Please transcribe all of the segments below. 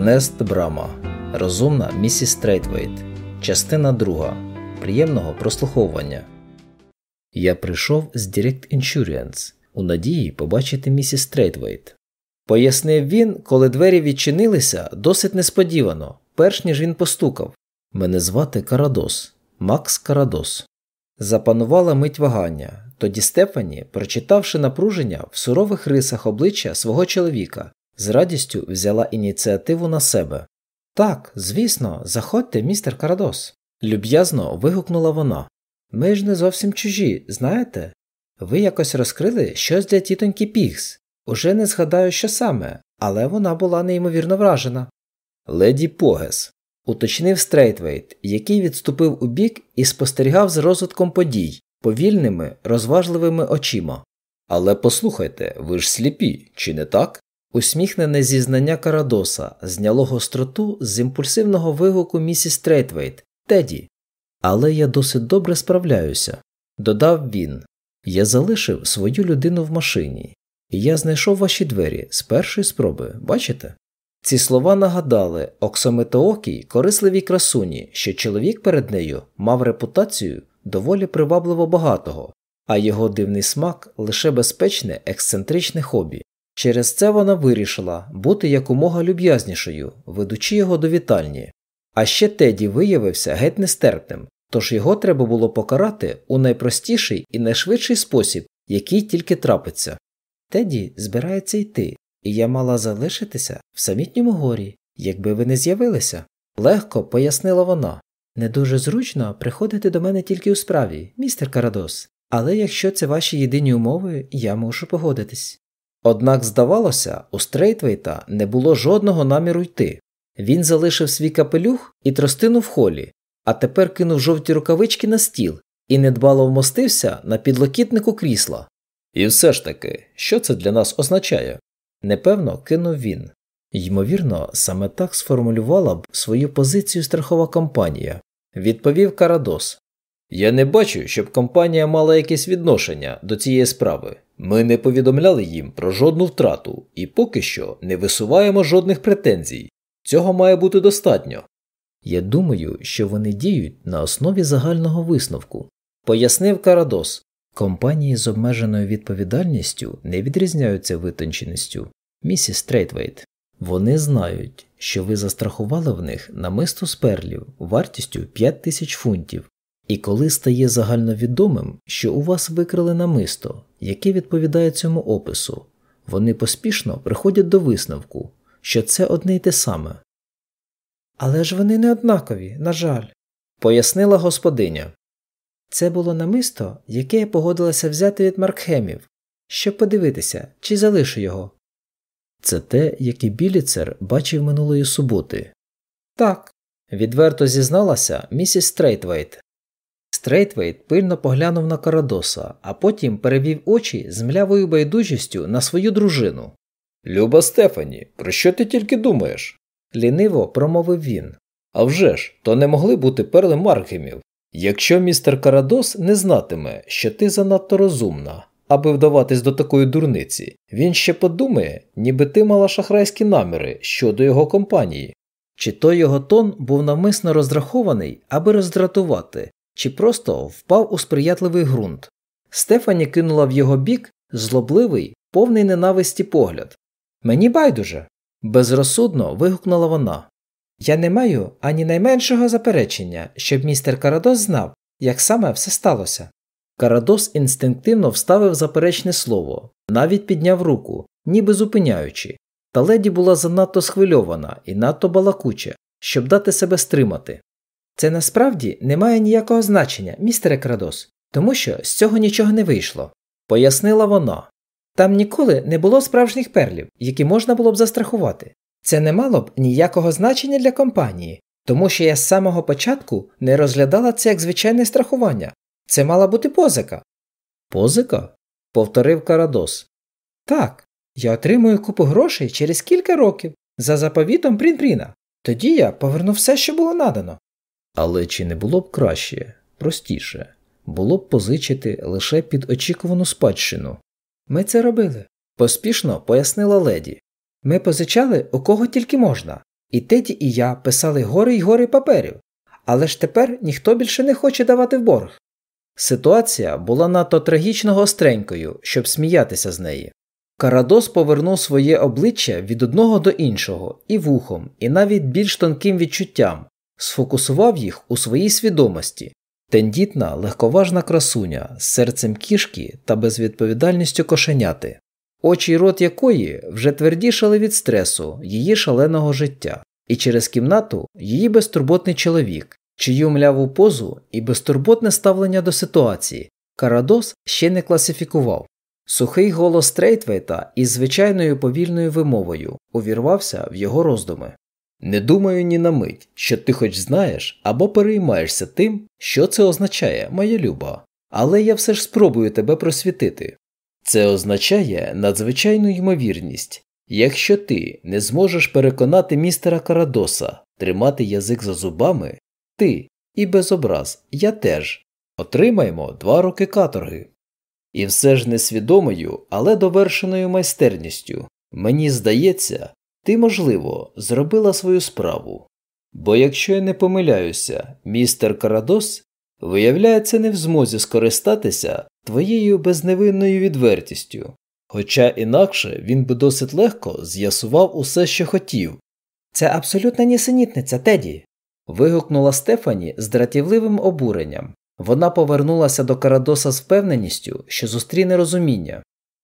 Ернест Брама. Розумна місіс Стрейтвейт. Частина 2. Приємного прослуховування. Я прийшов з Direct Insurance у надії побачити місіс Стрейтвейт. Пояснив він, коли двері відчинилися досить несподівано, перш ніж він постукав. Мене звати Карадос, Макс Карадос. Запанувала мить вагання. Тоді Стефані, прочитавши напруження в сурових рисах обличчя свого чоловіка, з радістю взяла ініціативу на себе. Так, звісно, заходьте, містер Карадос. Люб'язно вигукнула вона. Ми ж не зовсім чужі, знаєте? Ви якось розкрили щось для тітоньки Пікс. Уже не згадаю, що саме, але вона була неймовірно вражена. Леді Погес, уточнив Стрейтвейт, який відступив убік і спостерігав за розвитком подій, повільними, розважливими очима. Але послухайте, ви ж сліпі, чи не так? Усміхнене зізнання Карадоса зняло гостроту з імпульсивного вигуку місіс Стрейтвейт Теді. Але я досить добре справляюся, додав він. Я залишив свою людину в машині, і я знайшов ваші двері з першої спроби, бачите? Ці слова нагадали оксамитоокій корисливій красуні, що чоловік перед нею мав репутацію доволі привабливо багатого, а його дивний смак лише безпечне ексцентричне хобі. Через це вона вирішила бути якомога люб'язнішою, ведучи його до вітальні. А ще Теді виявився геть нестерпним, тож його треба було покарати у найпростіший і найшвидший спосіб, який тільки трапиться. Теді збирається йти, і я мала залишитися в самітньому горі, якби ви не з'явилися. Легко пояснила вона. Не дуже зручно приходити до мене тільки у справі, містер Карадос, але якщо це ваші єдині умови, я мушу погодитись. Однак, здавалося, у Стрейтвейта не було жодного наміру йти. Він залишив свій капелюх і тростину в холі, а тепер кинув жовті рукавички на стіл і недбало вмостився на підлокітнику крісла. І все ж таки, що це для нас означає? Непевно кинув він. Ймовірно, саме так сформулювала б свою позицію страхова компанія, відповів Карадос. Я не бачу, щоб компанія мала якесь відношення до цієї справи. Ми не повідомляли їм про жодну втрату і поки що не висуваємо жодних претензій. Цього має бути достатньо. Я думаю, що вони діють на основі загального висновку, пояснив Карадос. Компанії з обмеженою відповідальністю не відрізняються витонченістю. Місіс Стрейтвейт. Вони знають, що ви застрахували в них намисто з перлів вартістю 5 тисяч фунтів, і коли стає загальновідомим, що у вас викрали намисто, яке відповідає цьому опису, вони поспішно приходять до висновку, що це одне й те саме. Але ж вони не однакові, на жаль, пояснила господиня. Це було намисто, яке я погодилася взяти від Маркхемів, щоб подивитися, чи залишу його. Це те, яке Біліцер бачив минулої суботи. Так, відверто зізналася місіс Стрейтвейт. Стрейтвейт пильно поглянув на Карадоса, а потім перевів очі з млявою байдужістю на свою дружину. Люба Стефані, про що ти тільки думаєш? ліниво промовив він. «Авжеж, то не могли бути перли Маркхемів. Якщо містер Карадос не знатиме, що ти занадто розумна, аби вдаватись до такої дурниці, він ще подумає, ніби ти мала шахрайські наміри щодо його компанії. Чи то його тон був навмисно розрахований, аби роздратувати, чи просто впав у сприятливий ґрунт. Стефані кинула в його бік злобливий, повний ненависті погляд. Мені байдуже. безрозсудно вигукнула вона. Я не маю ані найменшого заперечення, щоб містер Карадос знав, як саме все сталося. Карадос інстинктивно вставив заперечне слово, навіть підняв руку, ніби зупиняючи, та леді була занадто схвильована і надто балакуча, щоб дати себе стримати. Це насправді не має ніякого значення, містере Крадос, тому що з цього нічого не вийшло, пояснила вона. Там ніколи не було справжніх перлів, які можна було б застрахувати. Це не мало б ніякого значення для компанії, тому що я з самого початку не розглядала це як звичайне страхування. Це мала бути позика. Позика? повторив Карадос. Так, я отримую купу грошей через кілька років за заповітом Прінпріна. Тоді я поверну все, що було надано. Але чи не було б краще, простіше, було б позичити лише під очікувану спадщину? Ми це робили, поспішно пояснила леді. Ми позичали у кого тільки можна, І Теді і я писали гори й гори паперів, але ж тепер ніхто більше не хоче давати в борг. Ситуація була надто трагічно гостренькою, щоб сміятися з неї. Карадос повернув своє обличчя від одного до іншого і вухом, і навіть більш тонким відчуттям, сфокусував їх у своїй свідомості. Тендітна, легковажна красуня з серцем кішки та безвідповідальністю кошеняти, очі й рот якої вже твердішали від стресу її шаленого життя, і через кімнату її безтурботний чоловік, чию мляву позу і безтурботне ставлення до ситуації Карадос ще не класифікував. Сухий голос Трейтвейта із звичайною повільною вимовою увірвався в його роздуми. Не думаю ні на мить, що ти хоч знаєш або переймаєшся тим, що це означає, моя люба, але я все ж спробую тебе просвітити. Це означає надзвичайну ймовірність, якщо ти не зможеш переконати містера Карадоса тримати язик за зубами, ти і без образ, я теж отримаємо два роки каторги. І все ж несвідомою, але довершеною майстерністю, мені здається, ти, можливо, зробила свою справу. Бо якщо я не помиляюся, містер Карадос виявляється не в змозі скористатися твоєю безневинною відвертістю, хоча інакше він би досить легко з'ясував усе, що хотів. Це абсолютна нісенітниця, Теді. вигукнула Стефані з дратівливим обуренням. Вона повернулася до Карадоса з впевненістю, що зустріне розуміння.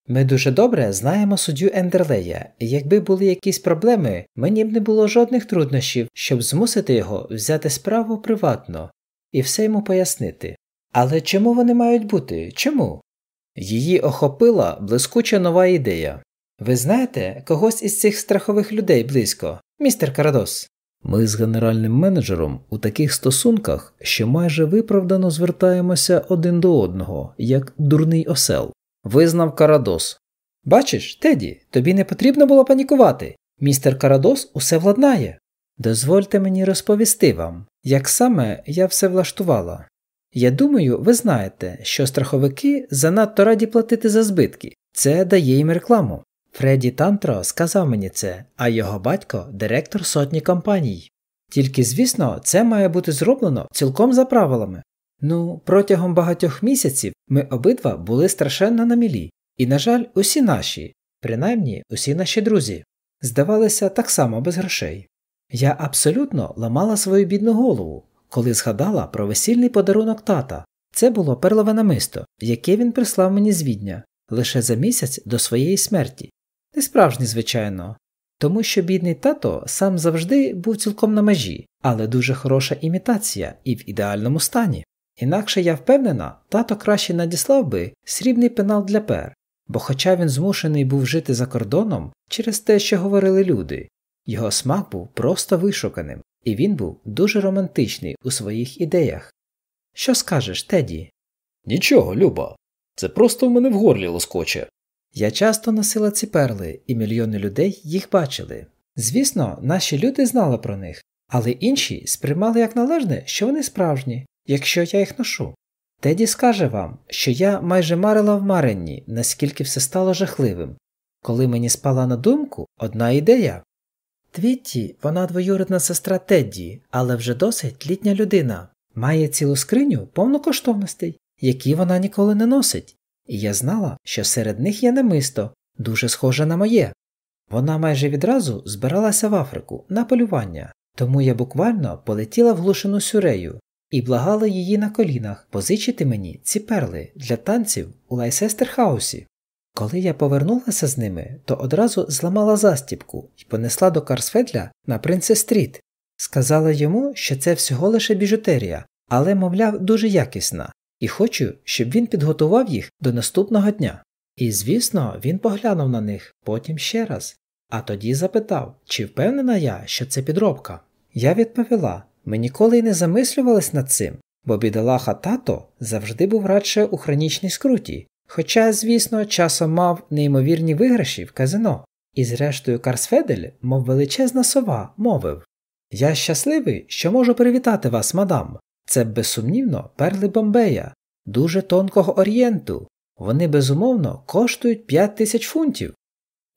Ми дуже добре знаємо суддю Ендерлея, і якби були якісь проблеми, мені б не було жодних труднощів, щоб змусити його взяти справу приватно і все йому пояснити. Але чому вони мають бути? Чому? Її охопила блискуча нова ідея. Ви знаєте когось із цих страхових людей близько, містер Карадос? Ми з генеральним менеджером у таких стосунках, що майже виправдано звертаємося один до одного, як дурний осел, визнав Карадос. Бачиш, Теді, тобі не потрібно було панікувати. Містер Карадос усе владнає. Дозвольте мені розповісти вам, як саме я все влаштувала. Я думаю, ви знаєте, що страховики занадто раді платити за збитки, це дає їм рекламу. Фредді Тантро сказав мені це, а його батько директор сотні компаній. Тільки, звісно, це має бути зроблено цілком за правилами. Ну, протягом багатьох місяців ми обидва були страшенно на мілі, і, на жаль, усі наші, принаймні усі наші друзі, здавалися так само без грошей. Я абсолютно ламала свою бідну голову, коли згадала про весільний подарунок тата. Це було перлове намисто, яке він прислав мені з відня лише за місяць до своєї смерті. Не справжній, звичайно, тому що бідний тато сам завжди був цілком на межі, але дуже хороша імітація і в ідеальному стані. Інакше я впевнена, тато краще надіслав би срібний пенал для пер, бо хоча він змушений був жити за кордоном через те, що говорили люди, його смак був просто вишуканим, і він був дуже романтичний у своїх ідеях. Що скажеш, Теді? Нічого, Люба, це просто в мене в горлі лоскоче. Я часто носила ці перли, і мільйони людей їх бачили. Звісно, наші люди знали про них, але інші сприймали як належне, що вони справжні, якщо я їх ношу. Теді скаже вам, що я майже марила в маренні, наскільки все стало жахливим, коли мені спала на думку одна ідея. Твітті, вона двоюрідна сестра Тедді, але вже досить літня людина, має цілу скриню повну коштовностей, які вона ніколи не носить, і я знала, що серед них є намисто, дуже схоже на моє. Вона майже відразу збиралася в Африку на полювання, тому я буквально полетіла в глушину Суррею і благала її на колінах позичити мені ці перли для танців у Лайсестерхаусі. Коли я повернулася з ними, то одразу зламала застібку і понесла до Карсфедля на Принцес Стріт. Сказала йому, що це всього лише біжутерія, але, мовляв, дуже якісна, і хочу, щоб він підготував їх до наступного дня. І, звісно, він поглянув на них потім ще раз, а тоді запитав, чи впевнена я, що це підробка. Я відповіла ми ніколи й не замислювались над цим, бо бідолаха тато завжди був радше у хронічній скруті, хоча, звісно, часом мав неймовірні виграші в казино. І зрештою Карсфедель, мов величезна сова, мовив Я щасливий, що можу привітати вас, мадам. Це безсумнівно перли Бомбея, дуже тонкого орієнту. Вони безумовно коштують 5 тисяч фунтів.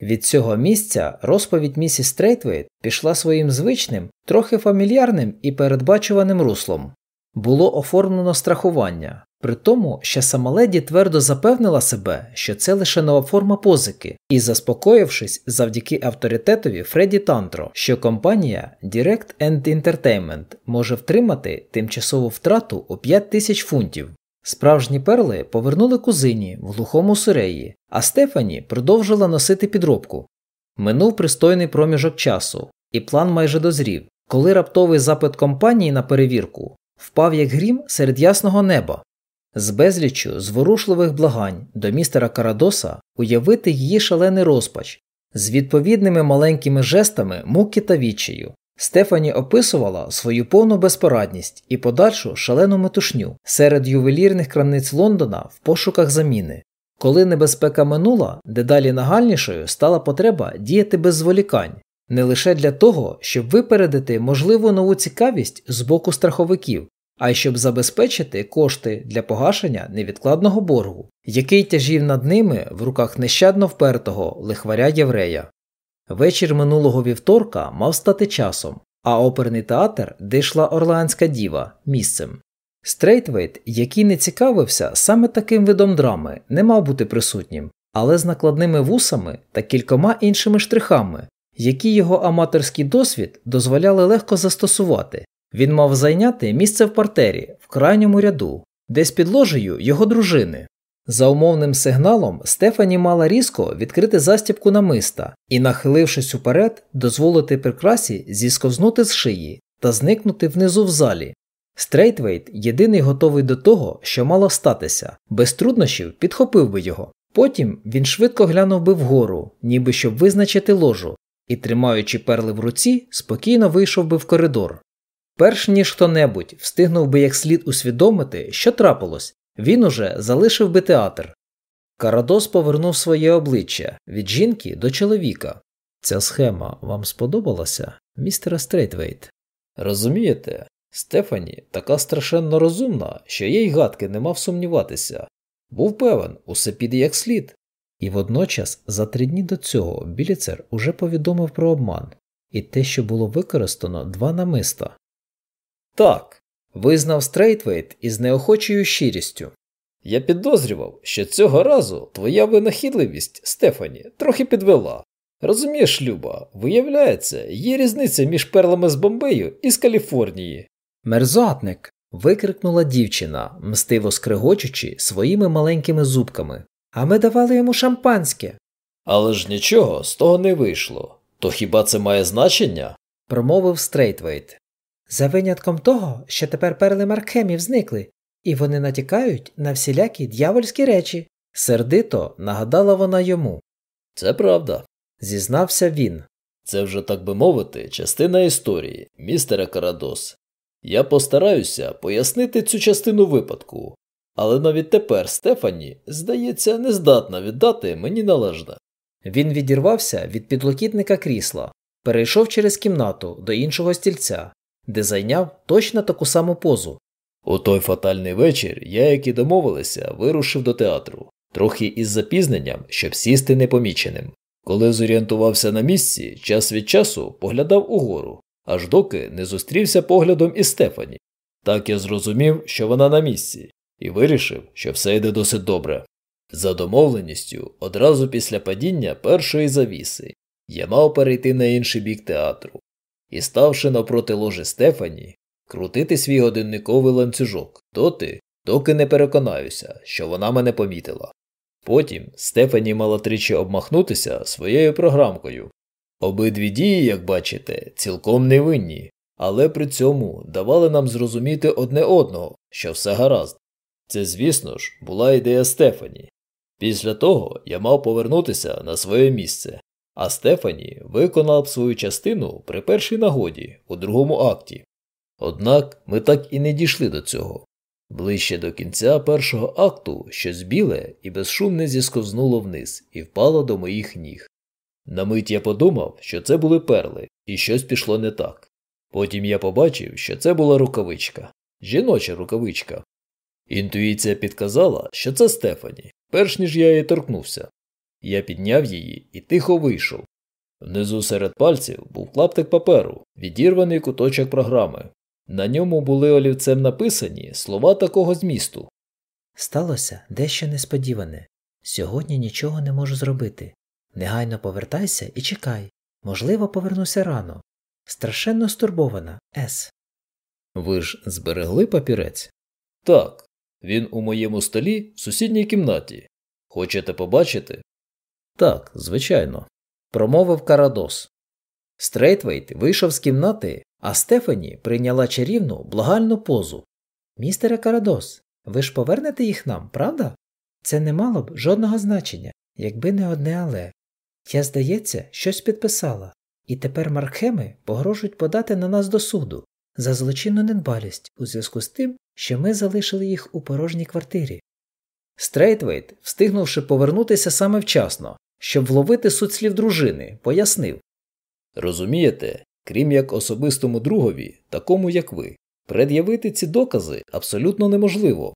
Від цього місця розповідь місіс Стрейтвейт пішла своїм звичним, трохи фамільярним і передбачуваним руслом. Було оформлено страхування, при тому, що сама леді твердо запевнила себе, що це лише нова форма позики, і заспокоївшись завдяки авторитетові Фредді Тантро, що компанія Direct and Intermediate може втримати тимчасову втрату у 5 тисяч фунтів. Справжні перли повернули кузині в глухому Суреї, а Стефані продовжила носити підробку. Минув пристойний проміжок часу, і план майже дозрів, коли раптовий запит компанії на перевірку впав як грім серед ясного неба. З безліччю зворушливих благань до містера Карадоса уявити її шалений розпач, з відповідними маленькими жестами муки та відчаю. Стефані описувала свою повну безпорадність і подальшу шалену метушню серед ювелірних крамниць Лондона в пошуках заміни. Коли небезпека минула, дедалі нагальнішою стала потреба діяти без зволікань, не лише для того, щоб випередити можливу нову цікавість з боку страховиків, а й щоб забезпечити кошти для погашення невідкладного боргу, який тяжів над ними в руках нещадно впертого лихваря єврея. Вечір минулого вівторка мав стати часом, а оперний театр, де йшла Орлеанська діва, місцем. Стрейтвейт, який не цікавився саме таким видом драми, не мав бути присутнім, але з накладними вусами та кількома іншими штрихами, які його аматорський досвід дозволяв легко застосувати. Він мав зайняти місце в партері в крайньому ряду, десь під ложею його дружини. За умовним сигналом Стефані мала різко відкрити застібку намиста і, нахилившись уперед, дозволити прикрасі зісковзнути з шиї та зникнути внизу в залі. Стрейтвейт, єдиний готовий до того, що мало статися, без труднощів підхопив би його. Потім він швидко глянув би вгору, ніби щоб визначити ложу, і, тримаючи перли в руці, спокійно вийшов би в коридор. Перш ніж хто небудь встигнув би як слід усвідомити, що трапилось, він уже залишив би театр. Карадос повернув своє обличчя від жінки до чоловіка. Ця схема вам сподобалася, містере Стрейтвейт? Розумієте, Стефані така страшенно розумна, що й гадки не мав сумніватися. Був певен, усе піде як слід. І водночас за три дні до цього Біліцер уже повідомив про обман і те, що було використано два намиста. Так, визнав Стрейтвейт із неохочою щирістю. Я підозрював, що цього разу твоя винахідливість, Стефані, трохи підвела. Розумієш, Люба, виявляється, є різниця між перлами з Бомбею і з Каліфорнії. Мерзотник. викрикнула дівчина, мстиво скригочучи своїми маленькими зубками. А ми давали йому шампанське. Але ж нічого з того не вийшло. То хіба це має значення? промовив Стрейтвейт. За винятком того, що тепер перли Маркхемів зникли, і вони натякають на всілякі д'явольські речі. Сердито нагадала вона йому. Це правда, зізнався він. Це вже, так би мовити, частина історії, містере Карадос. Я постараюся пояснити цю частину випадку, але навіть тепер Стефані, здається, не здатна віддати мені належне. Він відірвався від підлокітника крісла, перейшов через кімнату до іншого стільця, де зайняв точно таку саму позу. У той фатальний вечір я, як і домовилися, вирушив до театру, трохи із запізненням, щоб сісти непоміченим. Коли зорієнтувався на місці, час від часу поглядав угору, аж доки не зустрівся поглядом із Стефані. Так я зрозумів, що вона на місці, і вирішив, що все йде досить добре. За домовленістю, одразу після падіння першої завіси, я мав перейти на інший бік театру і, ставши навпроти ложі Стефані, крутити свій годинниковий ланцюжок доти, доки не переконаюся, що вона мене помітила. Потім Стефані мала тричі обмахнутися своєю програмкою. Обидві дії, як бачите, цілком невинні, але при цьому давали нам зрозуміти одне одного, що все гаразд. Це, звісно ж, була ідея Стефані. Після того я мав повернутися на своє місце, а Стефані виконала б свою частину при першій нагоді у другому акті. Однак ми так і не дійшли до цього. Ближче до кінця першого акту щось біле і безшумне зісковзнуло вниз і впало до моїх ніг. На мить я подумав, що це були перли, і щось пішло не так. Потім я побачив, що це була рукавичка, жіноча рукавичка. Інтуїція підказала, що це Стефані, перш ніж я її торкнувся. Я підняв її і тихо вийшов. Внизу серед пальців був клаптик паперу, відірваний куточок програми. На ньому були олівцем написані слова такого змісту. Сталося дещо несподіване. Сьогодні нічого не можу зробити. Негайно повертайся і чекай. Можливо, повернуся рано. Страшенно стурбована, С. Ви ж зберегли папірець? Так, він у моєму столі в сусідній кімнаті. Хочете побачити? Так, звичайно, промовив Карадос. Стрейтвейт вийшов з кімнати, а Стефані прийняла чарівну благальну позу. Містере Карадос, ви ж повернете їх нам, правда? Це не мало б жодного значення, якби не одне але. Я, здається, щось підписала, і тепер Маркхеми погрожують подати на нас до суду за злочинну недбалість у зв'язку з тим, що ми залишили їх у порожній квартирі. Стрейтвейт, встигнувши повернутися саме вчасно, щоб вловити суть слів дружини, пояснив Розумієте, крім як особистому другові, такому як ви, пред'явити ці докази абсолютно неможливо.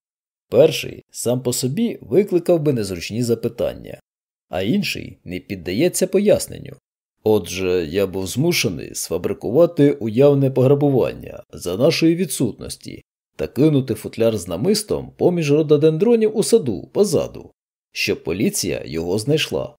Перший сам по собі викликав би незручні запитання, а інший не піддається поясненню. Отже, я був змушений сфабрикувати уявне пограбування за нашої відсутності та кинути футляр з намистом поміж рододендронів у саду позаду, щоб поліція його знайшла.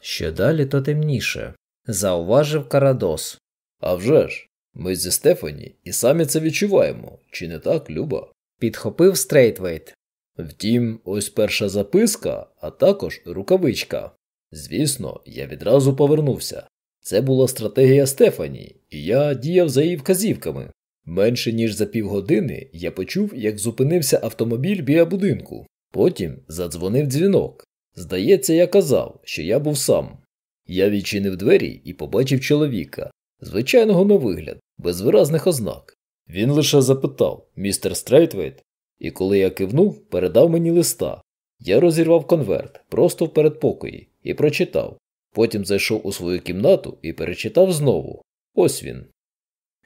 Що далі, то темніше, зауважив Карадос. Авжеж, ми зі Стефані і самі це відчуваємо, чи не так, Люба? Підхопив Стрейтвейт. Втім, ось перша записка, а також рукавичка. Звісно, я відразу повернувся. Це була стратегія Стефані, і я діяв за її вказівками. Менше ніж за півгодини я почув, як зупинився автомобіль біля будинку. Потім задзвонив дзвінок. Здається, я казав, що я був сам. Я відчинив двері і побачив чоловіка, звичайного на вигляд, без виразних ознак. Він лише запитав містер Стрейтвейт, і коли я кивнув, передав мені листа. Я розірвав конверт просто в передпокої і прочитав. Потім зайшов у свою кімнату і перечитав знову. Ось він.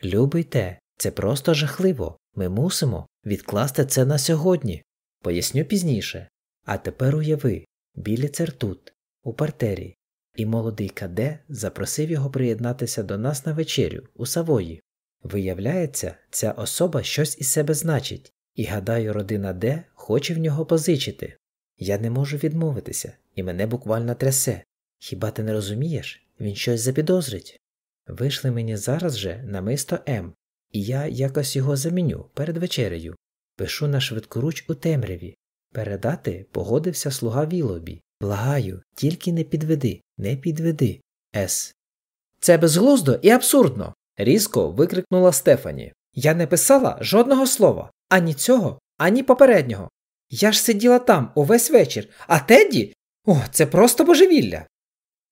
Любий те, це просто жахливо. Ми мусимо відкласти це на сьогодні. Поясню пізніше. А тепер уяви, біліцер тут, у партері, і молодий Каде запросив його приєднатися до нас на вечерю у Савої. Виявляється, ця особа щось із себе значить, і гадаю, родина Д хоче в нього позичити. Я не можу відмовитися, і мене буквально трясе. Хіба ти не розумієш? Він щось запідозрить. Вийшли мені зараз же на мисто М, і я якось його заміню перед вечерею. Пишу на швидкоруч у темряві. Передати погодився слуга Вілобі. Благаю, тільки не підведи, не підведи. С. Це безглуздо і абсурдно. різко викрикнула Стефані. Я не писала жодного слова, ані цього, ані попереднього. Я ж сиділа там увесь вечір, а Тедді? О, це просто божевілля.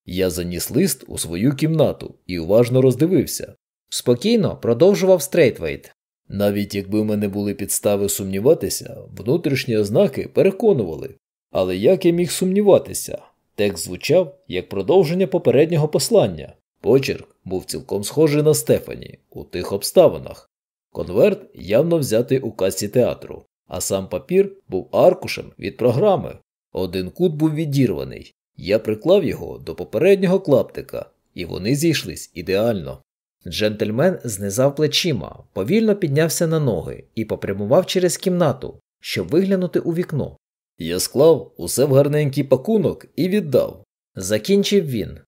Я заніс лист у свою кімнату і уважно роздивився. Спокійно продовжував Стрейтвейт. Навіть якби в мене були підстави сумніватися, внутрішні ознаки переконували. Але як я міг сумніватися? Текст звучав як продовження попереднього послання. Почерк був цілком схожий на Стефані у тих обставинах. Конверт явно взятий у касі театру, а сам папір був аркушем від програми. Один кут був відірваний. Я приклав його до попереднього клаптика, і вони зійшлись ідеально. Джентльмен знизав плечима, повільно піднявся на ноги і попрямував через кімнату, щоб виглянути у вікно. Я склав усе в гарненький пакунок і віддав. Закінчив він.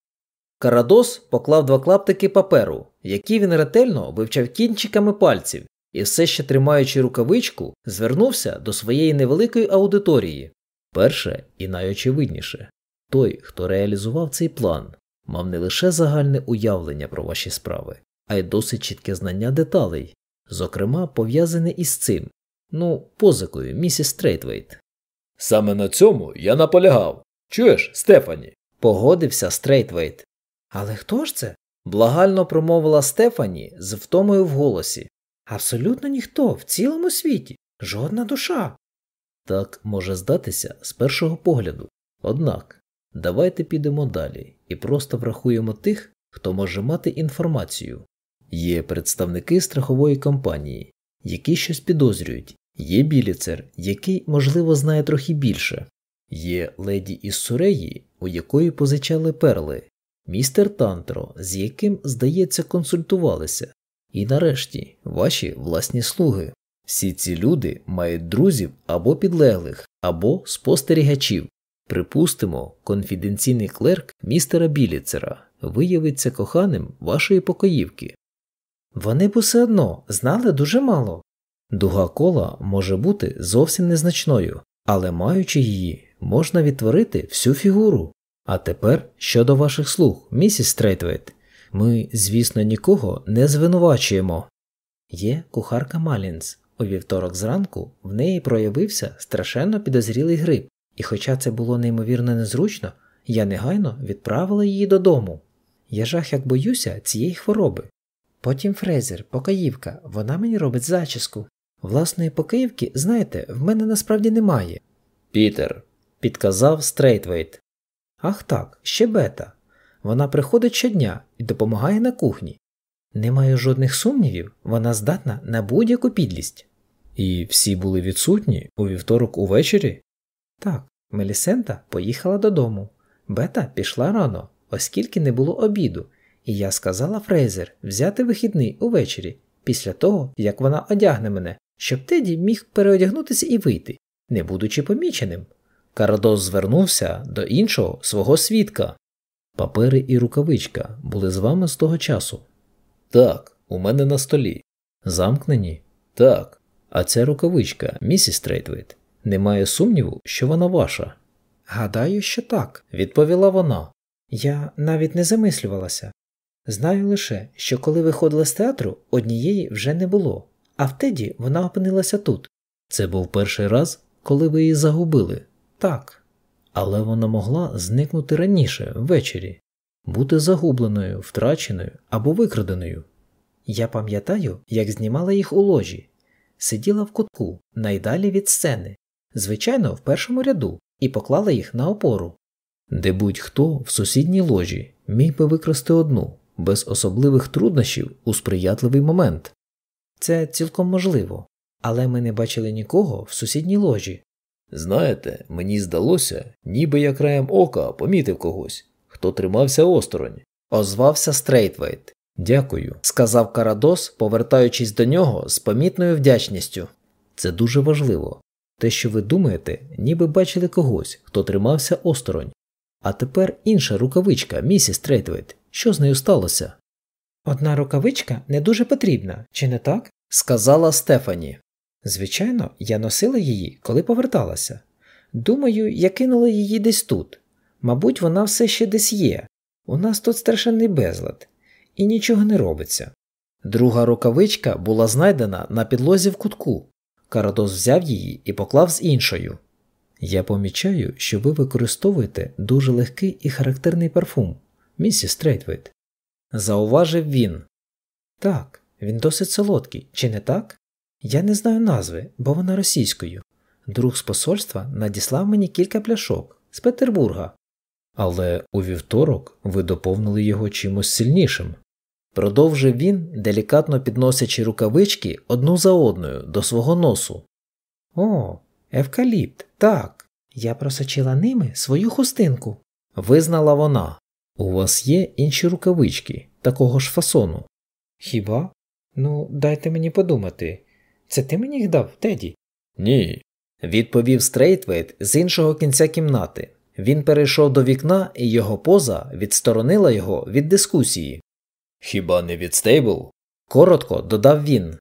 Карадос поклав два клаптики паперу, які він ретельно вивчав кінчиками пальців, і все ще тримаючи рукавичку, звернувся до своєї невеликої аудиторії. Перше і найочевидніше той, хто реалізував цей план, мав не лише загальне уявлення про ваші справи, а й досить чітке знання деталей, зокрема пов'язане із цим, ну, позикою місіс Стрейтвейт. Саме на цьому я наполягав. Чуєш, Стефані? Погодився Стрейтвейт. Але хто ж це? Благально промовила Стефані з втомою в голосі. Абсолютно ніхто в цілому світі, жодна душа. Так може здатися з першого погляду. Однак, давайте підемо далі і просто врахуємо тих, хто може мати інформацію. Є представники страхової компанії, які щось підозрюють, є біліцер, який, можливо, знає трохи більше. Є леді із Суреї, у якої позичали перли, містер Тантро, з яким, здається, консультувалися, і нарешті ваші власні слуги. Всі ці люди мають друзів або підлеглих, або спостерігачів. Припустимо, конфіденційний клерк містера Біліцера виявиться коханим вашої покоївки. Вони б усе одно знали дуже мало. Дуга кола може бути зовсім незначною, але маючи її, можна відтворити всю фігуру. А тепер щодо ваших слуг, місіс Стрейтвейт, ми, звісно, нікого не звинувачуємо. Є кухарка Малінс. У вівторок зранку в неї проявився страшенно підозрілий грип, і хоча це було неймовірно незручно, я негайно відправила її додому. Я жах як боюся цієї хвороби. Потім Фрезер, покоївка, вона мені робить зачіску. Власної покоївки, знаєте, в мене насправді немає. Пітер, підказав Стрейтвейт. Ах так, ще Бета. Вона приходить щодня і допомагає на кухні. Не маю жодних сумнівів, вона здатна на будь-яку підлість. І всі були відсутні у вівторок увечері? Так, Мелісента поїхала додому. Бета пішла рано, оскільки не було обіду, і я сказала Фрейзер взяти вихідний увечері, після того, як вона одягне мене, щоб Теді міг переодягнутися і вийти, не будучи поміченим. Карадос звернувся до іншого свого свідка. Папери і рукавичка були з вами з того часу. Так, у мене на столі. Замкнені? Так. А ця рукавичка, місіс Стрейтвейт, немає сумніву, що вона ваша. Гадаю, що так, відповіла вона. Я навіть не замислювалася. Знаю лише, що коли виходила з театру, однієї вже не було, а в Теді вона опинилася тут. Це був перший раз, коли ви її загубили. Так. Але вона могла зникнути раніше, ввечері, бути загубленою, втраченою або викраденою. Я пам'ятаю, як знімала їх у ложі, сиділа в кутку, найдалі від сцени, звичайно, в першому ряду, і поклала їх на опору. Де будь-хто в сусідній ложі міг би викрасти одну, без особливих труднощів у сприятливий момент. Це цілком можливо, але ми не бачили нікого в сусідній ложі. Знаєте, мені здалося, ніби я краєм ока помітив когось, хто тримався осторонь. Озвався Стрейтвейт. Дякую, сказав Карадос, повертаючись до нього з помітною вдячністю. Це дуже важливо. Те, що ви думаєте, ніби бачили когось, хто тримався осторонь. А тепер інша рукавичка, місіс Стрейтвейт. Що з нею сталося? Одна рукавичка не дуже потрібна, чи не так? сказала Стефані. Звичайно, я носила її, коли поверталася. Думаю, я кинула її десь тут. Мабуть, вона все ще десь є. У нас тут страшенний безлад, і нічого не робиться. Друга рукавичка була знайдена на підлозі в кутку. Карадос взяв її і поклав з іншою. Я помічаю, що ви використовуєте дуже легкий і характерний парфум, місіс Стрейтвейт. Зауважив він. Так, він досить солодкий, чи не так? Я не знаю назви, бо вона російською. Друг з посольства надіслав мені кілька пляшок з Петербурга. Але у вівторок ви доповнили його чимось сильнішим. Продовжив він, делікатно підносячи рукавички одну за одною до свого носу. О, евкаліпт, так. Я просочила ними свою хустинку. Визнала вона. У вас є інші рукавички такого ж фасону. Хіба? Ну, дайте мені подумати. Це ти мені їх дав, Теді? Ні. Відповів Стрейтвейт з іншого кінця кімнати. Він перейшов до вікна, і його поза відсторонила його від дискусії. Хіба не Вітстейбл? Коротко додав він.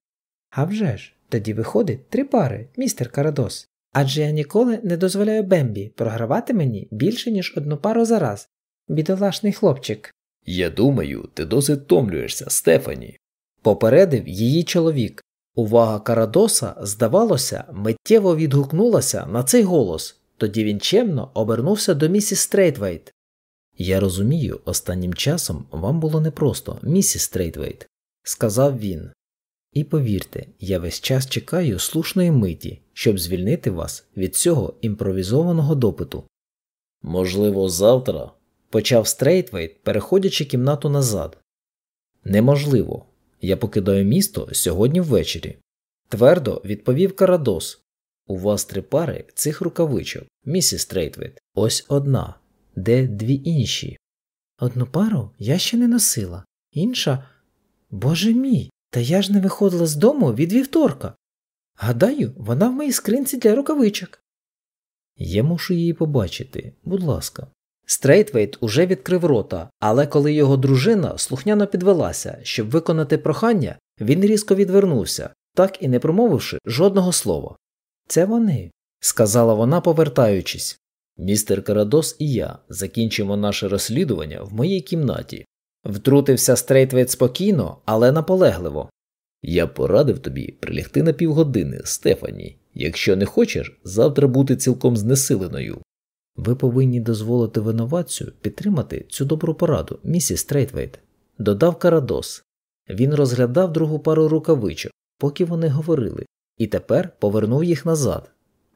«Авжеж, тоді виходить три пари, містер Карадос. Адже я ніколи не дозволяю Бембі програвати мені більше, ніж одну пару за раз. Бідолашний хлопчик. Я думаю, ти досить стомлюєшся, Стефані. Попередив її чоловік. Увага Карадоса, здавалося, миттєво відгукнулася на цей голос, тоді він чемно обернувся до місіс Стрейтвейт. Я розумію, останнім часом вам було непросто, місіс Стрейтвейт, сказав він. І повірте, я весь час чекаю слушної миті, щоб звільнити вас від цього імпровізованого допиту. Можливо, завтра, почав Стрейтвейт, переходячи кімнату назад. Неможливо. Я покидаю місто сьогодні ввечері. Твердо відповів Карадос. У вас три пари цих рукавичок, місіс Стрейтвейт. Ось одна, де дві інші. Одну пару я ще не носила, інша. Боже мій, та я ж не виходила з дому від вівторка. Гадаю, вона в моїй скринці для рукавичок. Я мушу її побачити, будь ласка. Стрейтвейт уже відкрив рота, але коли його дружина слухняно підвелася, щоб виконати прохання, він різко відвернувся, так і не промовивши жодного слова. Це вони, сказала вона, повертаючись. Містер Карадос і я закінчимо наше розслідування в моїй кімнаті. Втрутився Стрейтвейт спокійно, але наполегливо. Я порадив тобі прилягти на півгодини, Стефані, якщо не хочеш завтра бути цілком знесиленою. Ви повинні дозволити винуватцю підтримати цю добру пораду, місіс Стрейтвейт, додав Карадос. Він розглядав другу пару рукавичок, поки вони говорили, і тепер повернув їх назад.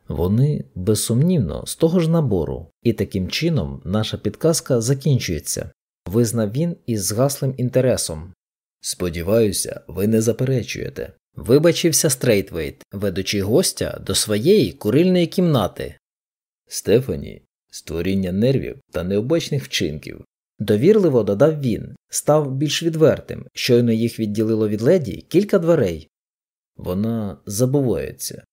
Вони, безсумнівно, з того ж набору, і таким чином наша підказка закінчується, визнав він із згаслим інтересом. Сподіваюся, ви не заперечуєте. Вибачився Стрейтвейт, ведучи гостя до своєї курильної кімнати. Стефані, створіння нервів та необачних вчинків. Довірливо додав він, став більш відвертим, щойно їх відділило від леді кілька дверей. Вона забувається.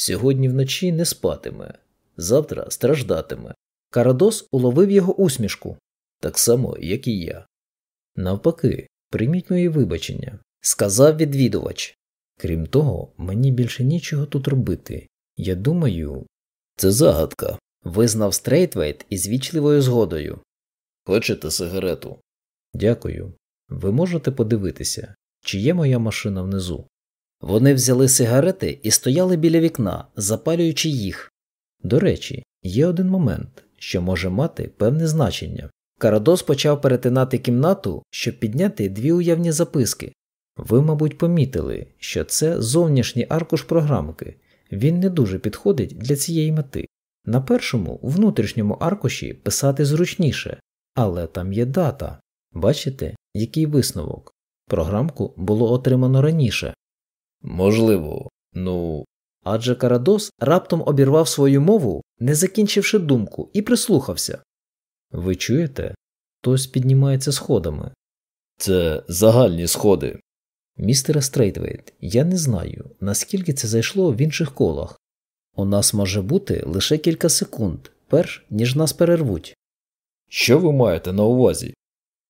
Сьогодні вночі не спатиме, завтра страждатиме. Карадос уловив його усмішку. Так само, як і я. Навпаки, прийміть мої вибачення, сказав відвідувач. Крім того, мені більше нічого тут робити. Я думаю, це загадка, визнав Стрейтвейт із вічливою згодою. Хочете сигарету? Дякую. Ви можете подивитися, чи є моя машина внизу. Вони взяли сигарети і стояли біля вікна, запалюючи їх. До речі, є один момент, що може мати певне значення. Карадос почав перетинати кімнату, щоб підняти дві уявні записки. Ви, мабуть, помітили, що це зовнішній аркуш програмки, він не дуже підходить для цієї мети. На першому внутрішньому аркуші писати зручніше, але там є дата. Бачите, який висновок? Програмку було отримано раніше. Можливо, ну. Адже Карадос раптом обірвав свою мову, не закінчивши думку, і прислухався. Ви чуєте? Хтось піднімається сходами. Це загальні сходи. Містере Стрейтвейт, я не знаю, наскільки це зайшло в інших колах. У нас може бути лише кілька секунд, перш ніж нас перервуть. Що ви маєте на увазі?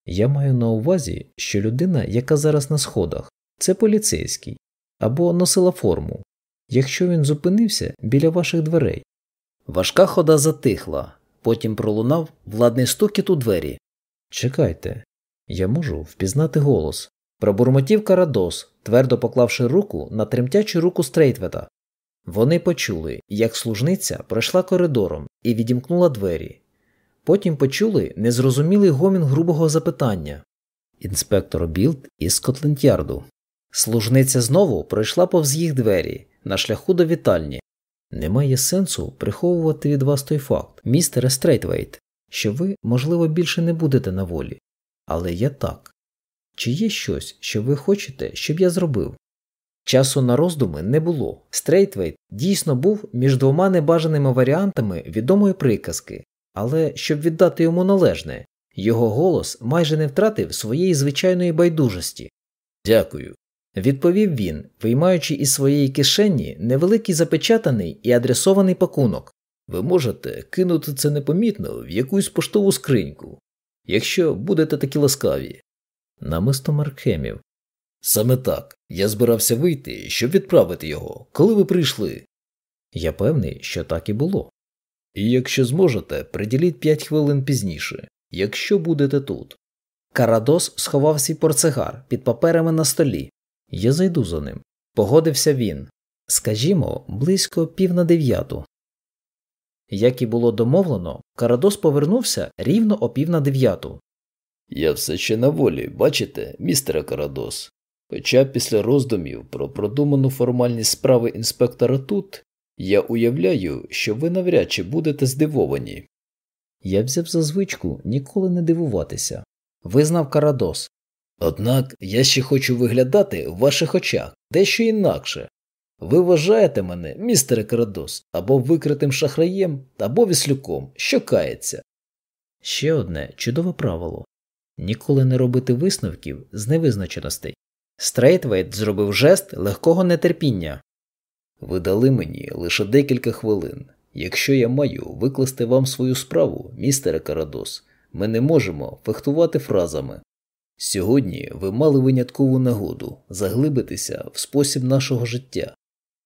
Я маю на увазі, що людина, яка зараз на сходах, це поліцейський або носила форму, якщо він зупинився біля ваших дверей. Важка хода затихла, потім пролунав владний стукіт у двері. Чекайте, я можу впізнати голос. Пробурмотів Карадос, твердо поклавши руку на тремтячу руку Стрейтвета. Вони почули, як служниця пройшла коридором і відімкнула двері. Потім почули незрозумілий гомін грубого запитання Інспектор Білд із Скотленд-Ярду. Служниця знову пройшла повз їх двері на шляху до вітальні. Немає сенсу приховувати від вас той факт, містере Стрейтвейт, що ви, можливо, більше не будете на волі. Але я так. Чи є щось, що ви хочете, щоб я зробив? Часу на роздуми не було. Стрейтвейт дійсно був між двома небажаними варіантами відомої приказки, але щоб віддати йому належне, його голос майже не втратив своєї звичайної байдужості. Дякую, відповів він, виймаючи із своєї кишені невеликий запечатаний і адресований пакунок. Ви можете кинути це непомітно в якусь поштову скриньку, якщо будете такі ласкаві. Намисто Маркхемів. Саме так. Я збирався вийти, щоб відправити його, коли ви прийшли. Я певний, що так і було. І якщо зможете, приділіть п'ять хвилин пізніше, якщо будете тут. Карадос сховав свій портсигар під паперами на столі. Я зайду за ним. Погодився він. Скажімо, близько пів на дев'яту. Як і було домовлено, Карадос повернувся рівно о пів на дев'яту. Я все ще на волі, бачите, містере Карадос. Хоча після роздумів про продуману формальність справи інспектора тут, я уявляю, що ви навряд чи будете здивовані. Я взяв за звичку ніколи не дивуватися, визнав Карадос. Однак я ще хочу виглядати в ваших очах дещо інакше. Ви вважаєте мене, містере Карадос, або викритим шахраєм, або віслюком, що кається. Ще одне чудове правило ніколи не робити висновків з невизначеностей. Стрейтвейт зробив жест легкого нетерпіння. Ви дали мені лише декілька хвилин. Якщо я маю викласти вам свою справу, містере Карадос, ми не можемо фехтувати фразами. Сьогодні ви мали виняткову нагоду заглибитися в спосіб нашого життя.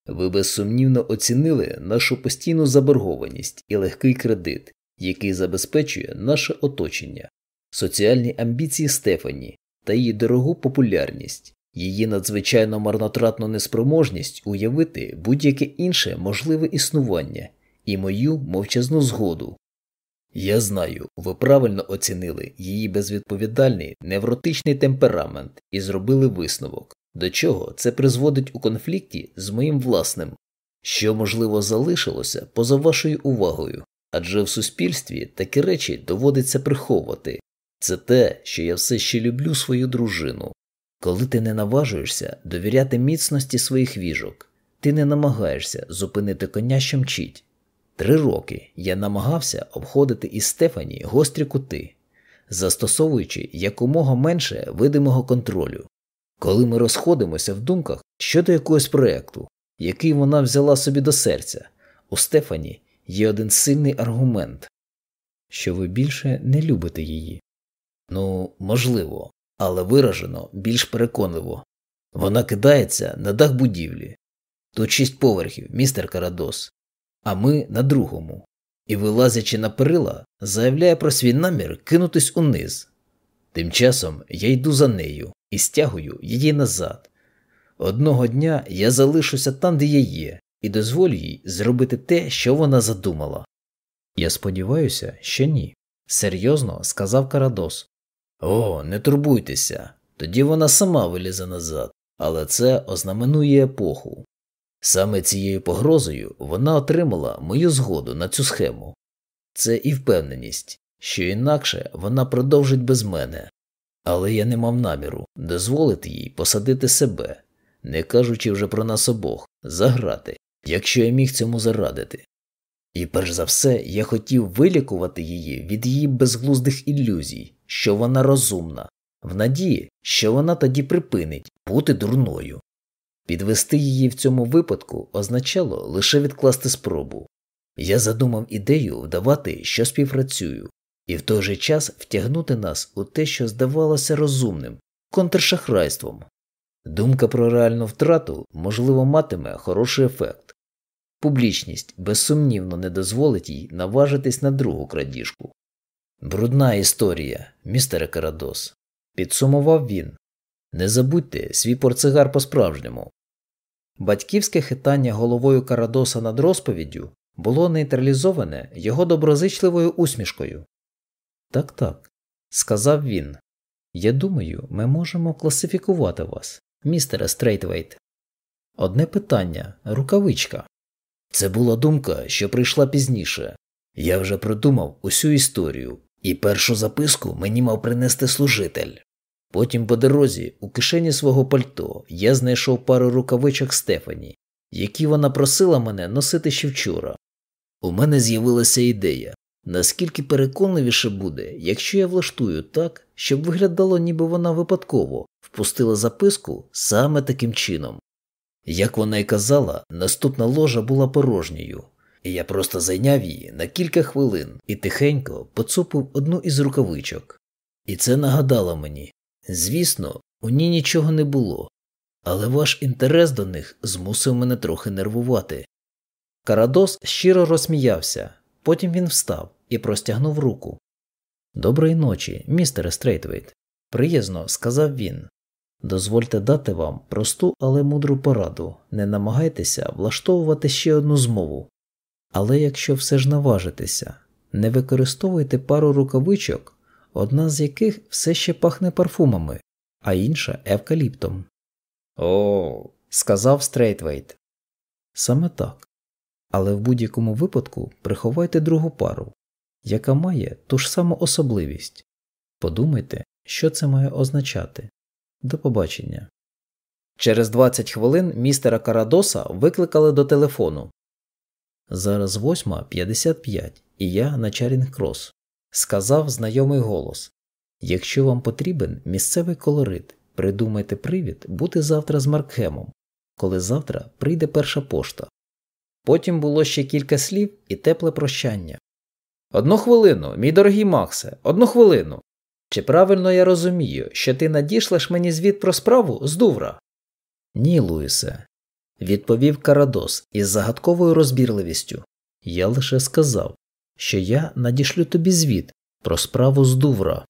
Ви безсумнівно оцінили нашу постійну заборгованість і легкий кредит, який забезпечує наше оточення, соціальні амбіції Стефані та її дорогу популярність, її надзвичайно марнотратну неспроможність уявити будь-яке інше можливе існування і мою мовчазну згоду. Я знаю, ви правильно оцінили її безвідповідальний невротичний темперамент і зробили висновок, до чого це призводить у конфлікті з моїм власним, що, можливо, залишилося поза вашою увагою, адже в суспільстві такі речі доводиться приховувати це те, що я все ще люблю свою дружину. Коли ти не наважуєшся довіряти міцності своїх віжок, ти не намагаєшся зупинити коня, що мчить. Три роки я намагався обходити із Стефані гострі кути, застосовуючи якомога менше видимого контролю. Коли ми розходимося в думках щодо якогось проєкту, який вона взяла собі до серця, у Стефані є один сильний аргумент, що ви більше не любите її. Ну, можливо, але виражено більш переконливо. Вона кидається на дах будівлі. Тут шість поверхів, містер Карадос, а ми на другому. І, вилазячи на перила, заявляє про свій намір кинутись униз. Тим часом я йду за нею і стягую її назад. Одного дня я залишуся там, де я є, і дозволю їй зробити те, що вона задумала. Я сподіваюся, що ні, серйозно сказав Карадос. О, не турбуйтеся, тоді вона сама вилізе назад, але це ознаменує епоху. Саме цією погрозою вона отримала мою згоду на цю схему. Це і впевненість, що інакше вона продовжить без мене, але я не мав наміру дозволити їй посадити себе, не кажучи вже про нас обох, заграти, якщо я міг цьому зарадити. І перш за все я хотів вилікувати її від її безглуздих ілюзій, що вона розумна, в надії, що вона тоді припинить бути дурною. Підвести її в цьому випадку означало лише відкласти спробу. Я задумав ідею вдавати, що співпрацюю, і в той же час втягнути нас у те, що здавалося розумним, контршахрайством. Думка про реальну втрату, можливо, матиме хороший ефект. Публічність безсумнівно не дозволить їй наважитись на другу крадіжку. Брудна історія, містере Карадос, підсумував він. Не забудьте свій портсигар по справжньому. Батьківське хитання головою Карадоса над розповіддю було нейтралізоване його доброзичливою усмішкою. Так, так, сказав він. Я думаю, ми можемо класифікувати вас, містере Стрейтвейт. Одне питання рукавичка. Це була думка, що прийшла пізніше. Я вже придумав усю історію, і першу записку мені мав принести служитель. Потім по дорозі, у кишені свого пальто, я знайшов пару рукавичок Стефані, які вона просила мене носити ще вчора. У мене з'явилася ідея, наскільки переконливіше буде, якщо я влаштую так, щоб виглядало, ніби вона випадково впустила записку саме таким чином. Як вона й казала, наступна ложа була порожньою, і я просто зайняв її на кілька хвилин і тихенько поцупив одну із рукавичок. І це нагадало мені звісно, у ній нічого не було, але ваш інтерес до них змусив мене трохи нервувати. Карадос щиро розсміявся, потім він встав і простягнув руку. Доброї ночі, містере Стрейтвейт, приязно сказав він. Дозвольте дати вам просту, але мудру пораду не намагайтеся влаштовувати ще одну змову. Але якщо все ж наважитеся, не використовуйте пару рукавичок, одна з яких все ще пахне парфумами, а інша евкаліптом. О, сказав Стрейтвейт. Саме так. Але в будь-якому випадку приховайте другу пару, яка має ту ж саму особливість. Подумайте, що це має означати. До побачення. Через 20 хвилин містера Карадоса викликали до телефону. Зараз 8.55, і я на Чарінг Крос. Сказав знайомий голос Якщо вам потрібен місцевий колорит, придумайте привід бути завтра з Маркхемом, коли завтра прийде перша пошта. Потім було ще кілька слів і тепле прощання. Одну хвилину, мій дорогий Максе, одну хвилину. Чи правильно я розумію, що ти надішлеш мені звіт про справу з Дувра? Ні, Луїсе, відповів Карадос із загадковою розбірливістю. Я лише сказав, що я надішлю тобі звіт про справу з Дувра.